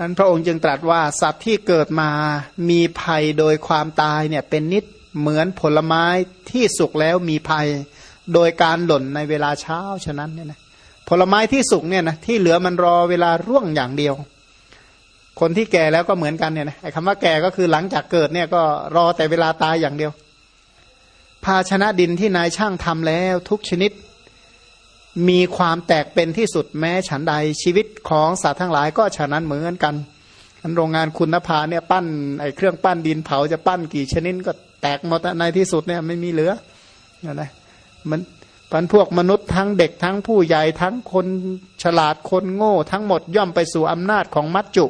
นั้นพระองค์จึงตรัสว่าสัตว์ที่เกิดมามีภัยโดยความตายเนี่ยเป็นนิดเหมือนผลไม้ที่สุกแล้วมีภัยโดยการหล่นในเวลาเช้าฉะนั้นเนี่ยนะผลไม้ที่สุกเนี่ยนะที่เหลือมันรอเวลาร่วงอย่างเดียว คนที่แก่แล้วก็เหมือนกันเนี่ยนะไอ้คำว่าแก่ก็คือหลังจากเกิดเนี่ยก็รอแต่เวลาตายอย่างเดียว ภาชนะดินที่นายช่างทำแล้วทุกชนิด มีความแตกเป็นที่สุดแม้ฉันใดชีวิตของสัตว์ทั้งหลายก็ฉะนั้นเหมือนกันอันโรงงานคุณภาเนี่ยปั้นไอเครื่องปั้นดินเผาจะปั้นกี่ชนิดก็แตกหมดในที่สุดเนี่ยไม่มีเหลือนะมันพันพวกมนุษย์ทั้งเด็กทั้งผู้ใหญ่ทั้งคนฉลาดคนโง่ ทั้งหมดย่อมไปสู่อำนาจของมัจจุ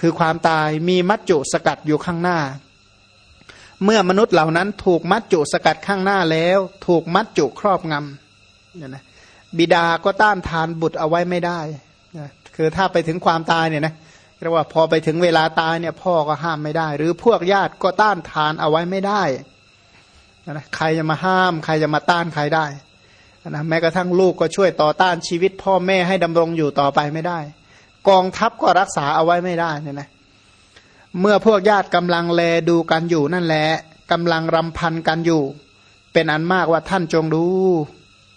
คือความตายมีมัจจุสกัดอยู่ข้างหน้า เมื่อมนุษย์เหล่านั้นถูกมัจจุสกัดข้างหน้าแล้ว ถูกมัจจุครอบงำเนี่ยนะ บิดาก็ต้านทานบุตรเอาไว้ไม่ได้นะคือถ้าไปถึงความตายเนี่ยนะเรียกว่าพอไปถึงเวลาตายเนี่ยพ่อก็ห้ามไม่ได้ หรือพวกญาติก็ต้านทานเอาไว้ไม่ได้นะใครจะมาห้าม ใครจะมาต้านใครได้นะแม้กระทั่งลูกก็ช่วยต่อต้านชีวิต พ่อแม่ให้ดำรงอยู่ต่อไปไม่ได้ กองทัพก็รักษาเอาไว้ไม่ได้เนี่ยนะเมื่อพวกญาติกำลังแลดูกันอยู่นั่นแหละกำลังรำพันกันอยู่ เป็นอันมากว่าท่านจงดู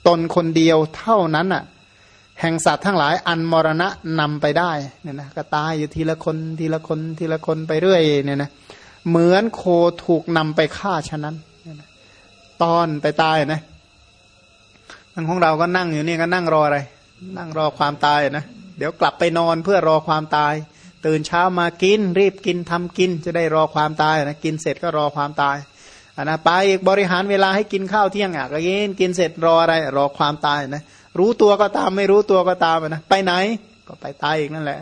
ตนคนเดียวเท่านั้นอะแห่งสัตว์ทั้งหลายอันมรณะนำไปได้เนี่ยนะก็ตายอยู่ทีละคนทีละคนทีละคนไปเรื่อยเนี่ยนะเหมือนโคถูกนำไปฆ่าฉะนั้นตอนไปตายนะทั้งของเราก็นั่งอยู่นี่ก็นั่งรออะไร นั่งรอความตายนะเดี๋ยวกลับไปนอนเพื่อรอความตาย ตื่นเช้ามากิน รีบกินทำกิน จะได้รอความตายนะกินเสร็จก็รอความตาย อันนะไปบริหารเวลาให้กินข้าวเที่ยงอะก็กินกินเสร็จรออะไรรอความตายนะรู้ตัวก็ตามไม่รู้ตัวก็ตามนะไปไหนก็ไปตายอีกนั่นแหละ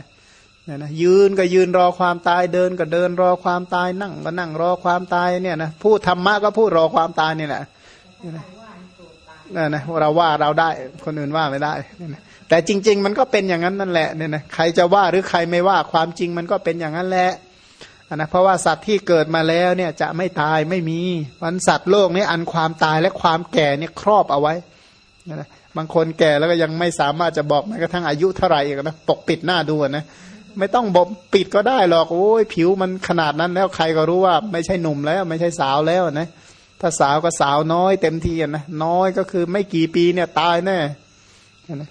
เนี่ยนะยืนก็ยืนรอความตายเดินก็เดินรอความตายนั่งก็นั่งรอความตายเนี่ยนะพูดธรรมะก็พูดรอความตายนี่แหละเนี่นะนะเราว่าเราได้คนอื่นว่าไม่ได้เนี่ยนะแต่จริง ๆ มันก็เป็นอย่างนั้นนั่นแหละเนี่ยนะใครจะว่าหรือใครไม่ว่าความจริงมันก็เป็นอย่างนั้นแหละ นะเพราะว่าสัตว์ที่เกิดมาแล้วเนี่ยจะไม่ตายไม่มีวันสัตว์โลกนี้อันความตายและความแก่เนี่ยครอบเอาไว้นะบางคนแก่แล้วก็ยังไม่สามารถจะบอกแม้กระทั่งอายุเท่าไหร่อีกนะปกปิดหน้าดูนะไม่ต้องบอกปิดก็ได้หรอกโอ้ยผิวมันขนาดนั้นแล้วใครก็รู้ว่า ไม่ใช่หนุ่มแล้ว ไม่ใช่สาวแล้วนะถ้าสาวก็สาวน้อยเต็มทีนะน้อยก็คือไม่กี่ปีเนี่ยตายแน่นะ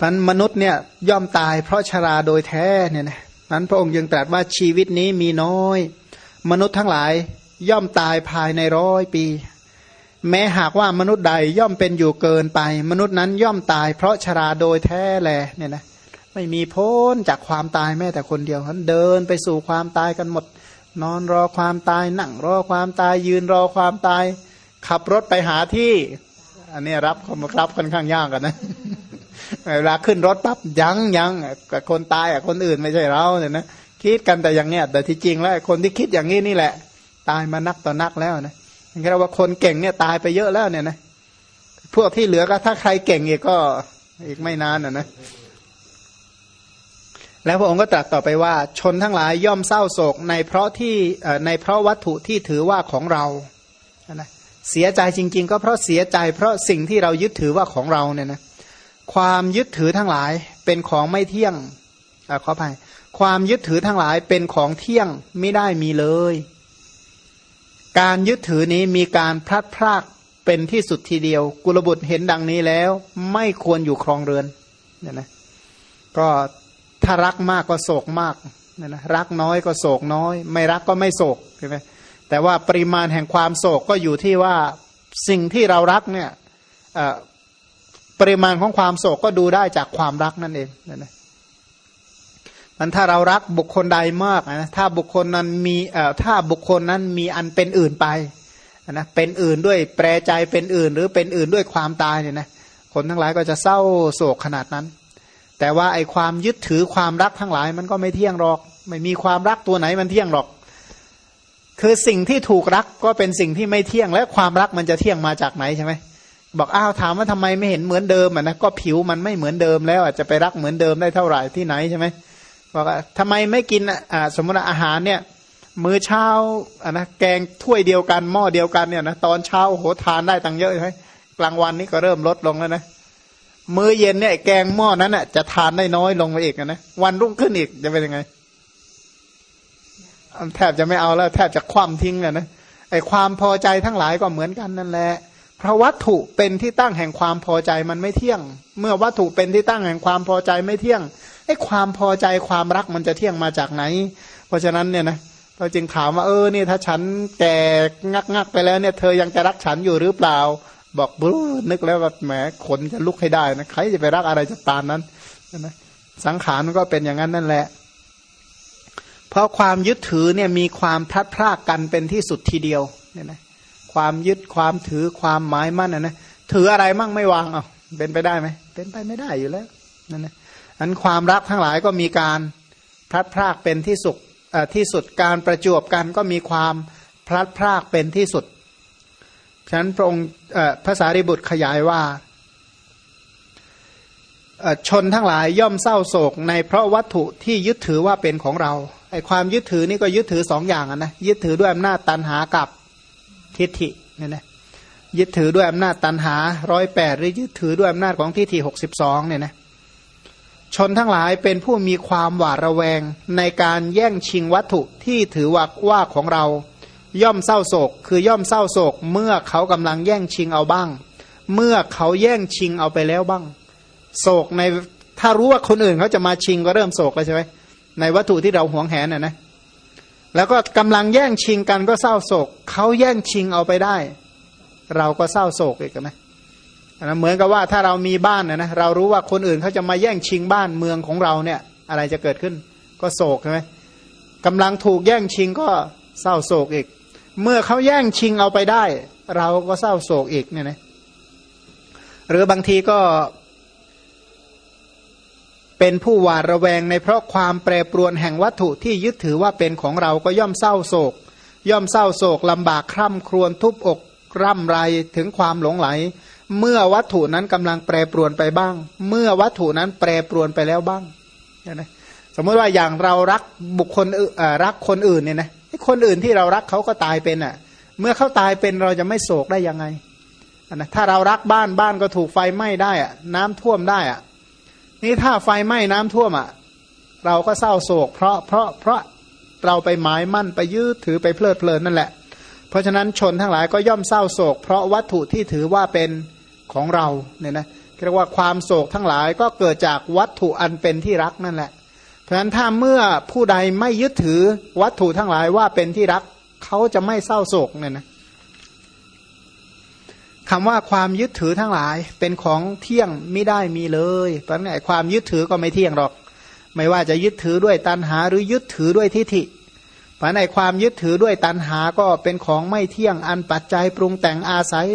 พันมนุษย์เนี่ยย่อมตายเพราะชราโดยแท้เนี่ยนะ นั้นพระองค์ยังตรัสว่าชีวิตนี้มีน้อย มนุษย์ทั้งหลายย่อมตายภายในร้อยปี แม้หากว่ามนุษย์ใดย่อมเป็นอยู่เกินไป มนุษย์นั้นย่อมตายเพราะชราโดยแท้แลเนี่ยนะไม่มีพ้นจากความตายแม้แต่คนเดียวนั้นเดินไปสู่ความตายกันหมด นอนรอความตายนั่งรอความตายยืนรอความตาย ขับรถไปหาที่ อันนี้รับรับค่อนข้างยากกันนะ เวลาขึ้นรถปั๊บยังยังกับคนตายอะคนอื่นไม่ใช่เราเนี่ยนะคิดกันแต่อย่างเนี้ยแต่ที่จริงแล้วคนที่คิดอย่างนี้นี่แหละ ตายมานักต่อนักแล้วนะเรียกว่าคนเก่งเนี่ยตายไปเยอะแล้วเนี่ยนะพวกที่เหลือก็ถ้าใครเก่งอีกก็อีกไม่นานอะนะแล้วพระองค์ก็ตรัสต่อไปว่า ชนทั้งหลายย่อมเศร้าโศกในเพราะที่ในเพราะวัตถุที่ถือว่าของเรานะเสียใจจริง ๆ ก็เพราะเสียใจ เพราะสิ่งที่เรายึดถือว่าของเราเนี่ยนะ ความยึดถือทั้งหลายเป็นของไม่เที่ยงอขออภัยความยึดถือทั้งหลายเป็นของเที่ยงไม่ได้มีเลย การยึดถือนี้มีการพลัดพรากเป็นที่สุดทีเดียว กุลบุตรเห็นดังนี้แล้ว ไม่ควรอยู่ครองเรือนเนี่ยนะก็ถ้ารักมากก็โศกมากเนี่ยนะรักน้อยก็โศกน้อย ไม่รักก็ไม่โศกใช่ไหมแต่ว่าปริมาณแห่งความโศกก็อยู่ที่ว่าสิ่งที่เรารักเนี่ย ปริมาณของความโศกก็ดูได้จากความรักนั่นเองนะมันถ้าเรารักบุคคลใดมากนะถ้าบุคคลนั้นมีเอ่อถ้าบุคคลนั้นมีอันเป็นอื่นไปนะเป็นอื่นด้วยแปรใจเป็นอื่น หรือเป็นอื่นด้วยความตายเนี่ยนะคนทั้งหลายก็จะเศร้าโศกขนาดนั้น แต่ว่าไอความยึดถือความรักทั้งหลายมันก็ไม่เที่ยงหรอก ไม่มีความรักตัวไหนมันเที่ยงหรอก คือสิ่งที่ถูกรักก็เป็นสิ่งที่ไม่เที่ยงและความรักมันจะเที่ยงมาจากไหนใช่ไหม บอกอ้าวถามว่าทำไมไม่เห็นเหมือนเดิมอะนะก็ผิวมันไม่เหมือนเดิมแล้วอาจจะไปรักเหมือนเดิมได้เท่าไหร่ที่ไหนใช่ไหมบอกว่าทำไมไม่กินอ่าสมมติอาหารเนี่ย มื้อเช้าอะนะแกงถ้วยเดียวกันหม้อเดียวกันเนี่ยนะตอนเช้าโหทานได้ตังเยอะใช่ไหมกลางวันนี้ก็เริ่มลดลงแล้วนะมื้อเย็นเนี่ยแกงหม้อนั้นอะจะทานได้น้อยลงมาอีกนะวันรุ่งขึ้นอีกจะเป็นยังไงแทบจะไม่เอาแล้ว แทบจะคว่ำทิ้งอะนะไอความพอใจทั้งหลายก็เหมือนกันนั่นแหละ เพราะวัตถุเป็นที่ตั้งแห่งความพอใจมันไม่เที่ยง เมื่อวัตถุเป็นที่ตั้งแห่งความพอใจไม่เที่ยงไอ้ความพอใจความรักมันจะเที่ยงมาจากไหน เพราะฉะนั้นเนี่ยนะเราจึงถามว่าเออนี่ถ้าฉันแก่งักงักไปแล้วเนี่ย เธอยังจะรักฉันอยู่หรือเปล่า บอกบลูนึกแล้วว่าแหมขนจะลุกให้ได้นะใครจะไปรักอะไรจากปานนั้นนะสังขารมันก็เป็นอย่างนั้นนั่นแหละ เพราะความยึดถือเนี่ยมีความพลัดพรากกันเป็นที่สุดทีเดียวเนี่ยนะ ความยึดความถือความหมายมั่นนะนะถืออะไรมั่งไม่วางเอะเป็นไปได้ไหมเป็นไปไม่ได้อยู่แล้วนั่นนะอันความรักทั้งหลายก็มีการพลัดพรากเป็นที่สุดที่สุดการประจวบกันก็มีความพลัดพรากเป็นที่สุดฉะนั้นพระองค์ภาษาริบุตรขยายว่าชนทั้งหลายย่อมเศร้าโศกในเพราะวัตถุที่ยึดถือว่าเป็นของเราไอความยึดถือนี่ก็ยึดถือสองอย่างนะยึดถือด้วยอำนาจตันหากับ ทิฏฐิเนี่ยนะยึดถือด้วยอำนาจตันหาร้อยแปดหรือยึดถือด้วยอำนาจของทิฏฐิหกสิบสองเนี่ยนะชนทั้งหลายเป็นผู้มีความหวาดระแวงในการแย่งชิงวัตถุที่ถือว่าว่าของเรา ย่อมเศร้าโศก คือย่อมเศร้าโศก เมื่อเขากำลังแย่งชิงเอาบ้าง เมื่อเขาแย่งชิงเอาไปแล้วบ้าง โศกในถ้ารู้ว่าคนอื่นเขาจะมาชิงก็เริ่มโศกแล้วใช่ไหมในวัตถุที่เราหวงแหนน่ะนะ แล้วก็กำลังแย่งชิงกันก็เศร้าโศกเขาแย่งชิงเอาไปได้ เราก็เศร้าโศกอีกนะนะเหมือนกับว่าถ้าเรามีบ้านนะนะเรารู้ว่าคนอื่นเขาจะมาแย่งชิงบ้านเมืองของเราเนี่ย อะไรจะเกิดขึ้น ก็โศกใช่ไหมกำลังถูกแย่งชิงก็เศร้าโศกอีก เมื่อเขาแย่งชิงเอาไปได้ เราก็เศร้าโศกอีกเนี่ยนะหรือบางทีก็ เป็นผู้หวาดระแวงในเพราะความแปรปรวนแห่งวัตถุที่ยึดถือว่าเป็นของเราก็ย่อมเศร้าโศก ย่อมเศร้าโศกลำบากคร่ำครวญทุบอกร่ำไรถึงความหลงไหล เมื่อวัตถุนั้นกำลังแปรปรวนไปบ้าง เมื่อวัตถุนั้นแปรปรวนไปแล้วบ้างนะสมมติว่าอย่างเรารักบุคคลรักคนอื่นเนี่ยนะคนอื่นที่เรารักเขาก็ตายเป็นอะ เมื่อเขาตายเป็นเราจะไม่โศกได้ยังไงนะถ้าเรารักบ้านบ้านก็ถูกไฟไหม้ได้อะน้ำท่วมได้อะ นี่ถ้าไฟไหม้น้ำท่วมอะเราก็เศร้าโศก เพราะเพราะเพราะเราไปหมายมั่นไปยืดถือไปเพลิดเพลินนั่นแหละ เพราะฉะนั้นชนทั้งหลายก็ย่อมเศร้าโศก เพราะวัตถุที่ถือว่าเป็นของเราเนี่ยนะเรียกว่าความโศกทั้งหลายก็เกิดจากวัตถุอันเป็นที่รักนั่นแหละ เพราะฉะนั้นถ้าเมื่อผู้ใดไม่ยึดถือวัตถุทั้งหลายว่าเป็นที่รัก เขาจะไม่เศร้าโศกเนี่ยนะ คำว่าความยึดถือทั้งหลายเป็นของเที่ยงไม่ได้มีเลยเพราะงั้นความยึดถือก็ไม่เที่ยงหรอก ไม่ว่าจะยึดถือด้วยตัณหาหรือยึดถือด้วยทิฏฐิเพราะในความยึดถือด้วยตัณหาก็เป็นของไม่เที่ยงอันปัจจัยปรุงแต่งอาศัย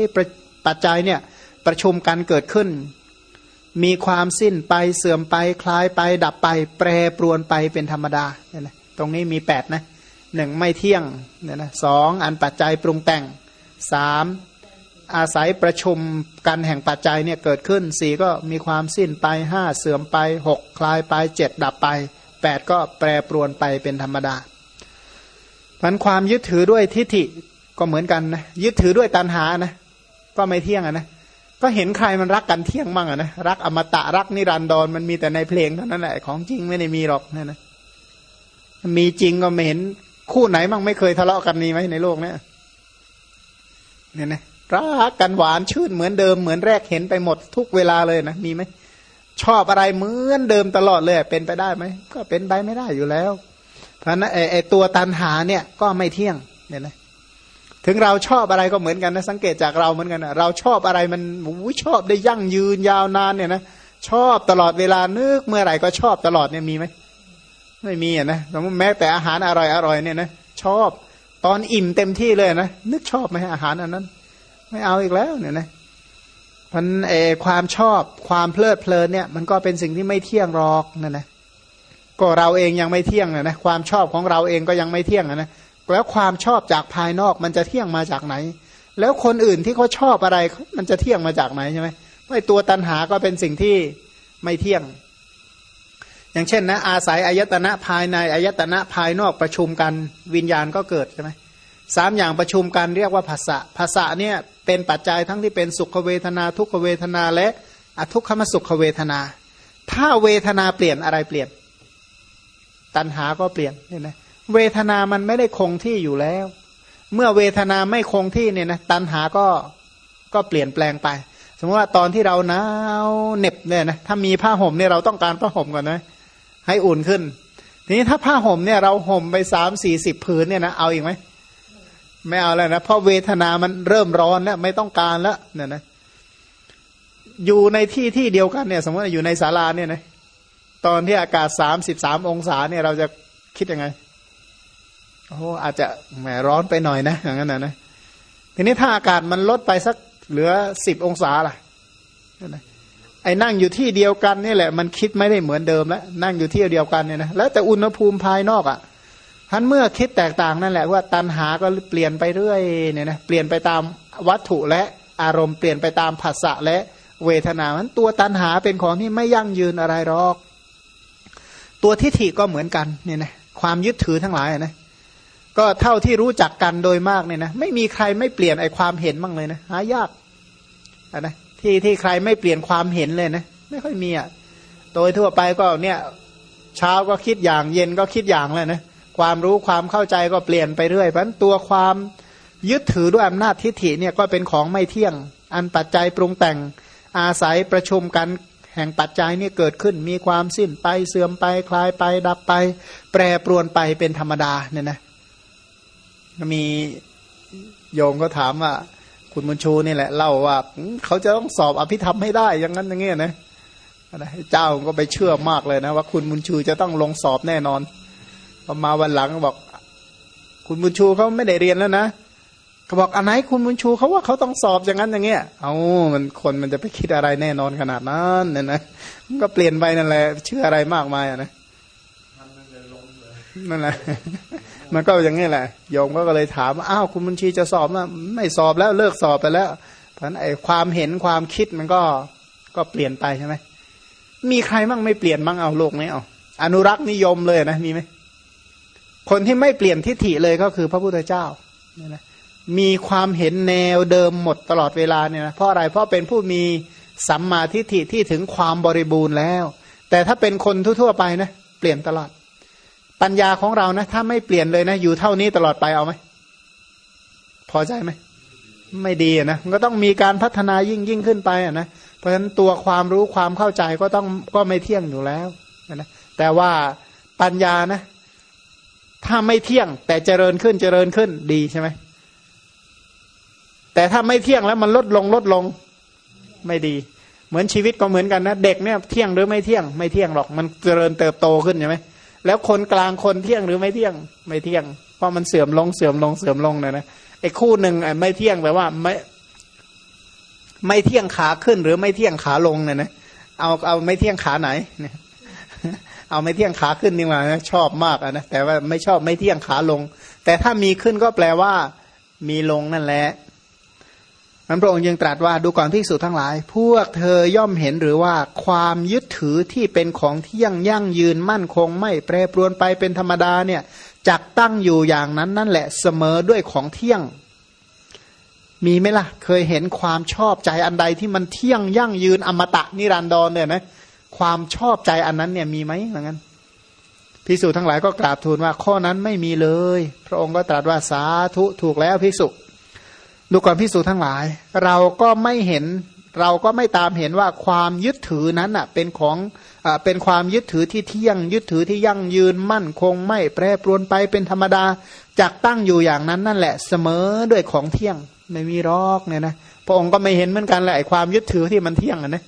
ปัจจัยเนี่ยประชุมกันเกิดขึ้น มีความสิ้นไปเสื่อมไปคลายไป ดับไป แปรปรวนไปเป็นธรรมดาเนี่ยนะตรงนี้มีแปดนะหนึ่งไม่เที่ยงเนี่ยนะสองอันปัจจัยปรุงแต่งสาม อาศัยประชุมกันแห่งปัจจัยเนี่ยเกิดขึ้นสี่ก็มีความสิ้นไปห้าเสื่อมไปหกคลายไปเจ็ดดับไปแปดก็แปรปรวนไปเป็นธรรมดาพันความยึดถือด้วยทิฏฐิก็เหมือนกันนะยึดถือด้วยตัณหานะก็ไม่เที่ยงอะนะก็เห็นใครมันรักกันเที่ยงมั่งอะนะรักอมตะรักนิรันดรมันมีแต่ในเพลงเท่านั้นแหละของจริงไม่ได้มีหรอกนะนะมีจริงก็ไม่เห็นคู่ไหนมั่งไม่เคยทะเลาะกันนี้ไหมในโลกเนี้ยเนี่ยนะ รักกันหวานชื่นเหมือนเดิมเหมือนแรกเห็นไปหมดทุกเวลาเลยนะมีไหมชอบอะไรเหมือนเดิมตลอดเลยเป็นไปได้ไหมก็เป็นไปไม่ได้อยู่แล้ว เพราะนั้นไอ้ตัวตันหาเนี่ยก็ไม่เที่ยงเนี่ยนะถึงเราชอบอะไรก็เหมือนกันนะสังเกตจากเราเหมือนกันนะเราชอบอะไรมันชอบได้ยั่งยืนยาวนานเนี่ยนะชอบตลอดเวลานึกเมื่อไหร่ก็ชอบตลอดเนี่ยมีไหมไม่มีอะนะแม้แต่อาหารอร่อยอร่อยเนี่ยนะชอบตอนอิ่มเต็มที่เลยนะนึกชอบไหมอาหารอันนั้น ไม่เอาอีกแล้วเนี่ยนะมันเอความชอบความเพลิดเพลินเนี่ย มันก็เป็นสิ่งที่ไม่เที่ยงหรอกนั่นนะก็เราเองยังไม่เที่ยงนะนะความชอบของเราเองก็ยังไม่เที่ยงนะแล้วความชอบจากภายนอกมันจะเที่ยงมาจากไหน แล้วคนอื่นที่เขาชอบอะไร มันจะเที่ยงมาจากไหนใช่ไหมไอ้ตัวตันหาก็เป็นสิ่งที่ไม่เที่ยง อย่างเช่นนะอาศัยอายตนะภายในอายตนะภายนอกประชุมกันวิญญาณก็เกิดใช่ไหม สามอย่างประชุมกันเรียกว่าภาษะภาษะเนี่ยเป็นปัจจัยทั้งที่เป็นสุขเวทนา ทุกขเวทนาและอทุกขมสุขเวทนา ถ้าเวทนาเปลี่ยนอะไรเปลี่ยน ตัณหาก็เปลี่ยนเนี่ยนะเวทนามันไม่ได้คงที่อยู่แล้ว เมื่อเวทนาไม่คงที่เนี่ยนะตัณหาก็ก็เปลี่ยนแปลงไป สมมติว่าตอนที่เราหนาวเหน็บเนี่ยนะถ้ามีผ้าห่มเนี่ยเราต้องการผ้าห่มก่อนนะให้อุ่นขึ้น ทีนี้ถ้าผ้าห่มเนี่ยเราห่มไปสามสี่สิบผืนเนี่ยนะเอาอีกไหม ไม่เอาแล้วนะเพราะเวทนามันเริ่มร้อนแล้วไม่ต้องการแล้วเนี่ยนะ อยู่ในที่ที่เดียวกันเนี่ย สมมติอยู่ในศาลาเนี่ยนะตอนที่อากาศสามสิบสามองศาเนี่ยเราจะคิดยังไงโอ้อาจจะแหมร้อนไปหน่อยนะอย่างนั้นนะนะทีนี้ถ้าอากาศมันลดไปสักเหลือสิบองศาล่ะไอ้นั่งอยู่ที่เดียวกันนี่แหละ มันคิดไม่ได้เหมือนเดิมแล้วนั่งอยู่ที่เดียวกันเนี่ยนะแล้วแต่อุณหภูมิภายนอกอะ่ะ ท่านเมื่อคิดแตกต่างนั่นแหละว่าตัณหาก็เปลี่ยนไปเรื่อยเนี่ยนะเปลี่ยนไปตามวัตถุและอารมณ์เปลี่ยนไปตามผัสสะและเวทนามันตัวตัณหาเป็นของที่ไม่ยั่งยืนอะไรหรอก ตัวทิฏฐิก็เหมือนกันเนี่ยนะความยึดถือทั้งหลายนะก็เท่าที่รู้จักกันโดยมากเนี่ยนะไม่มีใครไม่เปลี่ยนไอความเห็นบ้างเลยนะหายากนะที่ที่ใครไม่เปลี่ยนความเห็นเลยนะไม่ค่อยมีอะโดยทั่วไปก็เนี่ยเช้าก็คิดอย่างเย็นก็คิดอย่างเลยนะ ความรู้ความเข้าใจก็เปลี่ยนไปเรื่อยเพราะตัวความยึดถือด้วยอำนาจทิฏฐิเนี่ยก็เป็นของไม่เที่ยง อันปัจจัยปรุงแต่งอาศัยประชุมกันแห่งปัจจัยนี่เกิดขึ้นมีความสิ้นไปเสื่อมไปคลายไปดับไป แปรปรวนไปเป็นธรรมดาเนี่ยนะมีโยมก็ถามว่า คุณมุญชูนี่แหละเล่าว่าเขาจะต้องสอบอภิธรรมให้ได้อย่างนั้นอย่างเงี้ยนะเจ้าก็ไปเชื่อมากเลยนะว่าคุณมุญชูจะต้องลงสอบแน่นอน พอมาวันหลังบอก คุณมุญชูเขาไม่ได้เรียนแล้วนะเขาบอกอันไหนคุณบุญชูเขาว่าเขาต้องสอบอย่างนั้นอย่างเงี้ย เอามันคนมันจะไปคิดอะไรแน่นอนขนาดนั้นเนี่ยนะมันก็เปลี่ยนไปนั่นแหละเชื่ออะไรมากมายอะนะนั่นแหละมันก็อย่างนี้แหละโยมก็เลยถามว่าอ้าวคุณบุญชีจะสอบนะไม่สอบแล้วเลิกสอบไปแล้ว เพราะนั้นไอ้ความเห็นความคิดมันก็ก็เปลี่ยนไปใช่ไหมมีใครมั่งไม่เปลี่ยนมั่งเอาโลกนี้เอาอนุรักษ์นิยมเลยนะมีไหม คนที่ไม่เปลี่ยนทิฏฐิเลยก็คือพระพุทธเจ้าเนี่ยนะมีความเห็นแนวเดิมหมดตลอดเวลาเนี่ยนะเพราะอะไรเพราะเป็นผู้มีสัมมาทิฏฐิที่ถึงความบริบูรณ์แล้ว แต่ถ้าเป็นคนทั่วๆไปนะเปลี่ยนตลอด ปัญญาของเรานะถ้าไม่เปลี่ยนเลยนะอยู่เท่านี้ตลอดไปเอาไหมพอใจไหมไม่ดีนะก็ต้องมีการพัฒนายิ่งยิ่งขึ้นไปอะนะเพราะฉะนั้นตัวความรู้ความเข้าใจก็ต้องก็ไม่เที่ยงอยู่แล้วนะแต่ว่าปัญญานะ ถ้าไม่เที่ยง แต่เจริญขึ้นเจริญขึ้นดีใช่ไหมแต่ถ้าไม่เที่ยงแล้วมันลดลงลดลงไม่ดี เหมือนชีวิตก็เหมือนกันนะ เด็กเนี่ยเที่ยงหรือไม่เที่ยง ไม่เที่ยงหรอก มันเจริญเติบโตขึ้นใช่ไหมแล้วคนกลางคนเที่ยงหรือไม่เที่ยง ไม่เที่ยง เพราะมันเสื่อมลงเสื่อมลงเสื่อมลงเนะนะไอ้คู่หนึ่งไม่เที่ยงแปลว่าไม่ไม่เที่ยงขาขึ้นหรือไม่เที่ยงขาลงเนี่ยนะเอาเอาไม่เที่ยงขาไหนเนี่ย เอาไม่เที่ยงขาขึ้นนี่มาชอบมากนะแต่ว่าไม่ชอบไม่เที่ยงขาลง แต่ถ้ามีขึ้นก็แปลว่า มีลงนั่นแหละมันพระองค์ยังตรัสว่าดูก่อนพิสูจทั้งหลาย พวกเธอย่อมเห็นหรือว่าความยึดถือที่เป็นของเที่ยงยั่งยืนมั่นคงไม่แปรปรวนไปเป็นธรรมดาเนี่ยจักตั้งอยู่อย่างนั้นนั่นแหละเสมอด้วยของเที่ยง มีไหมล่ะ เคยเห็นความชอบใจอันใดที่มันเที่ยงยั่งยืนอมตะนิรันดรเนี่ยนะ ความชอบใจอันนั้นเนี่ยมีไหมอย่างนั้นพิสูจทั้งหลายก็กราบทูลว่าข้อนั้นไม่มีเลย พระองค์ก็ตรัสว่าสาธุถูกแล้วพิสุดูก่อนพิสูจทั้งหลาย เราก็ไม่เห็นเราก็ไม่ตามเห็นว่าความยึดถือนั้นอะเป็นของอ่าเป็นความยึดถือที่เที่ยง ยึดถือที่ยั่งยืนมั่นคงไม่แปรปรวนไปเป็นธรรมดาจักตั้งอยู่อย่างนั้นนั่นแหละเสมอด้วยของเที่ยงไม่มีรอกเนี่ยนะพระองค์ก็ไม่เห็นเหมือนกันแหละความยึดถือที่มันเที่ยงนะ